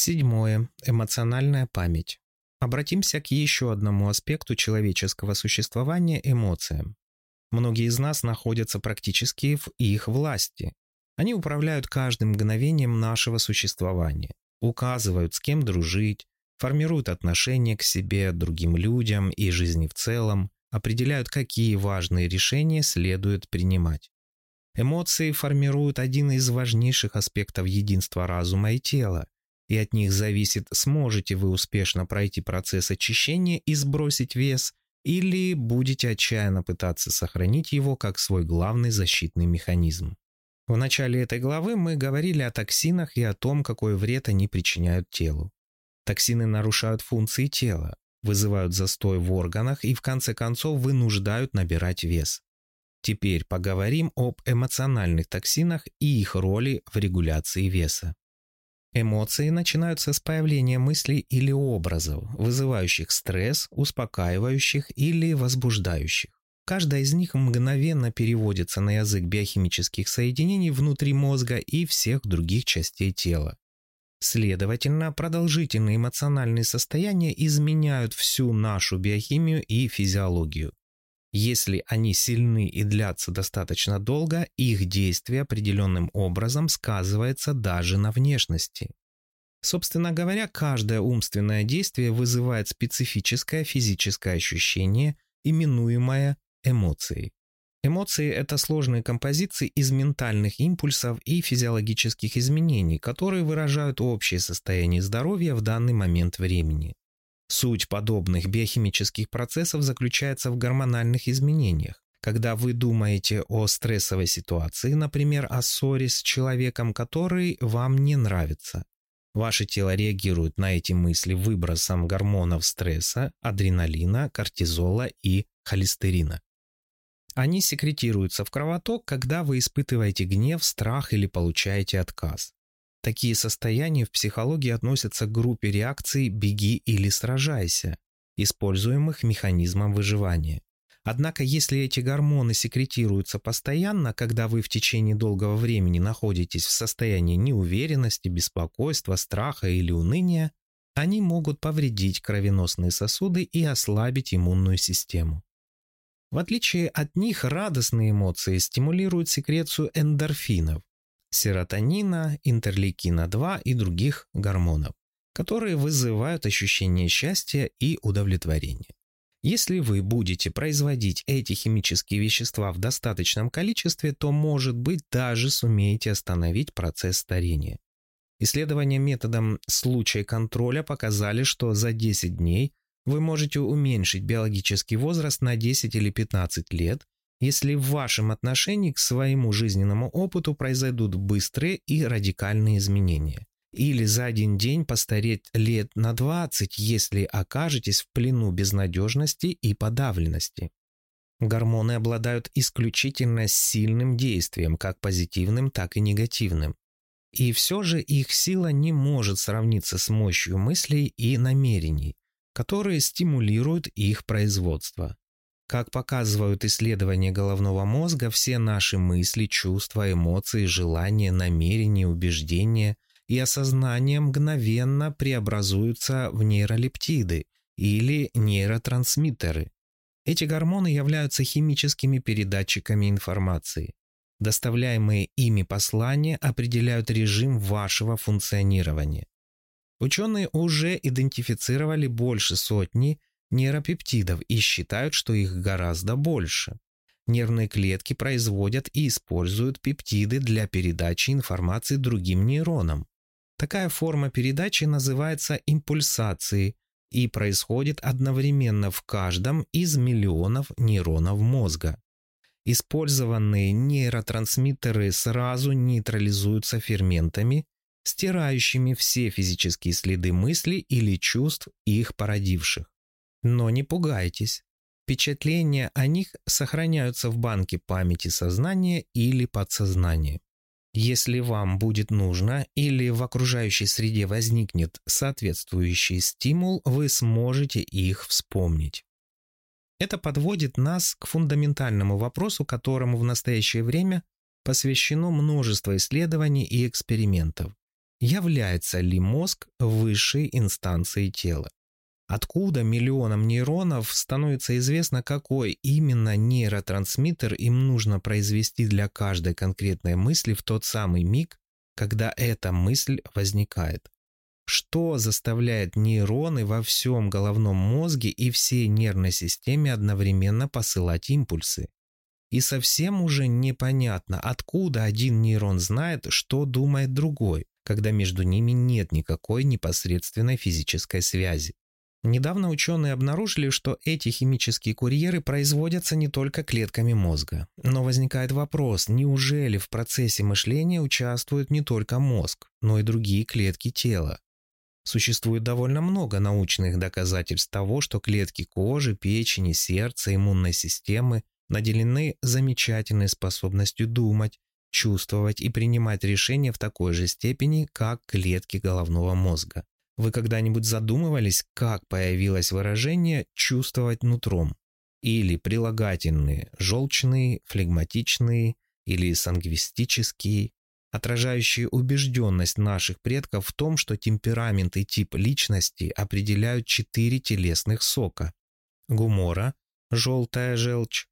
Седьмое. Эмоциональная память. Обратимся к еще одному аспекту человеческого существования – эмоциям. Многие из нас находятся практически в их власти. Они управляют каждым мгновением нашего существования, указывают, с кем дружить, формируют отношения к себе, другим людям и жизни в целом, определяют, какие важные решения следует принимать. Эмоции формируют один из важнейших аспектов единства разума и тела – и от них зависит, сможете вы успешно пройти процесс очищения и сбросить вес, или будете отчаянно пытаться сохранить его как свой главный защитный механизм. В начале этой главы мы говорили о токсинах и о том, какой вред они причиняют телу. Токсины нарушают функции тела, вызывают застой в органах и в конце концов вынуждают набирать вес. Теперь поговорим об эмоциональных токсинах и их роли в регуляции веса. Эмоции начинаются с появления мыслей или образов, вызывающих стресс, успокаивающих или возбуждающих. Каждая из них мгновенно переводится на язык биохимических соединений внутри мозга и всех других частей тела. Следовательно, продолжительные эмоциональные состояния изменяют всю нашу биохимию и физиологию. Если они сильны и длятся достаточно долго, их действие определенным образом сказывается даже на внешности. Собственно говоря, каждое умственное действие вызывает специфическое физическое ощущение, именуемое эмоцией. Эмоции – это сложные композиции из ментальных импульсов и физиологических изменений, которые выражают общее состояние здоровья в данный момент времени. Суть подобных биохимических процессов заключается в гормональных изменениях. Когда вы думаете о стрессовой ситуации, например, о ссоре с человеком, который вам не нравится, ваше тело реагирует на эти мысли выбросом гормонов стресса, адреналина, кортизола и холестерина. Они секретируются в кровоток, когда вы испытываете гнев, страх или получаете отказ. Такие состояния в психологии относятся к группе реакций «беги» или «сражайся», используемых механизмом выживания. Однако, если эти гормоны секретируются постоянно, когда вы в течение долгого времени находитесь в состоянии неуверенности, беспокойства, страха или уныния, они могут повредить кровеносные сосуды и ослабить иммунную систему. В отличие от них, радостные эмоции стимулируют секрецию эндорфинов, серотонина, интерлейкина-2 и других гормонов, которые вызывают ощущение счастья и удовлетворения. Если вы будете производить эти химические вещества в достаточном количестве, то, может быть, даже сумеете остановить процесс старения. Исследования методом случая контроля показали, что за 10 дней вы можете уменьшить биологический возраст на 10 или 15 лет, если в вашем отношении к своему жизненному опыту произойдут быстрые и радикальные изменения. Или за один день постареть лет на 20, если окажетесь в плену безнадежности и подавленности. Гормоны обладают исключительно сильным действием, как позитивным, так и негативным. И все же их сила не может сравниться с мощью мыслей и намерений, которые стимулируют их производство. Как показывают исследования головного мозга, все наши мысли, чувства, эмоции, желания, намерения, убеждения и осознание мгновенно преобразуются в нейролептиды или нейротрансмиттеры. Эти гормоны являются химическими передатчиками информации. Доставляемые ими послания определяют режим вашего функционирования. Ученые уже идентифицировали больше сотни нейропептидов и считают, что их гораздо больше. Нервные клетки производят и используют пептиды для передачи информации другим нейронам. Такая форма передачи называется импульсацией и происходит одновременно в каждом из миллионов нейронов мозга. Использованные нейротрансмиттеры сразу нейтрализуются ферментами, стирающими все физические следы мысли или чувств их породивших. Но не пугайтесь. Впечатления о них сохраняются в банке памяти сознания или подсознания. Если вам будет нужно или в окружающей среде возникнет соответствующий стимул, вы сможете их вспомнить. Это подводит нас к фундаментальному вопросу, которому в настоящее время посвящено множество исследований и экспериментов. Является ли мозг высшей инстанцией тела? Откуда миллионам нейронов становится известно, какой именно нейротрансмиттер им нужно произвести для каждой конкретной мысли в тот самый миг, когда эта мысль возникает. Что заставляет нейроны во всем головном мозге и всей нервной системе одновременно посылать импульсы? И совсем уже непонятно, откуда один нейрон знает, что думает другой, когда между ними нет никакой непосредственной физической связи. Недавно ученые обнаружили, что эти химические курьеры производятся не только клетками мозга. Но возникает вопрос, неужели в процессе мышления участвует не только мозг, но и другие клетки тела? Существует довольно много научных доказательств того, что клетки кожи, печени, сердца, иммунной системы наделены замечательной способностью думать, чувствовать и принимать решения в такой же степени, как клетки головного мозга. Вы когда-нибудь задумывались, как появилось выражение «чувствовать нутром» или прилагательные «желчные», «флегматичные» или «сангвистические», отражающие убежденность наших предков в том, что темперамент и тип личности определяют четыре телесных сока – гумора, желтая желчь,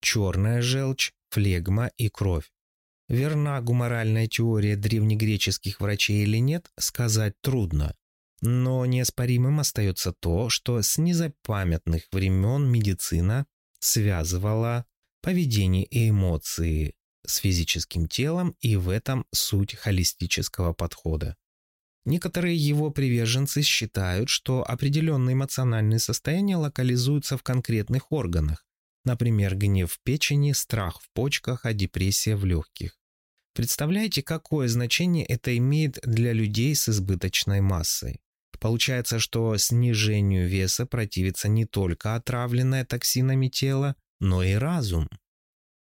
черная желчь, флегма и кровь. Верна гуморальная теория древнегреческих врачей или нет, сказать трудно, но неоспоримым остается то, что с незапамятных времен медицина связывала поведение и эмоции с физическим телом, и в этом суть холистического подхода. Некоторые его приверженцы считают, что определенные эмоциональные состояния локализуются в конкретных органах, например, гнев в печени, страх в почках, а депрессия в легких. Представляете, какое значение это имеет для людей с избыточной массой? Получается, что снижению веса противится не только отравленное токсинами тело, но и разум.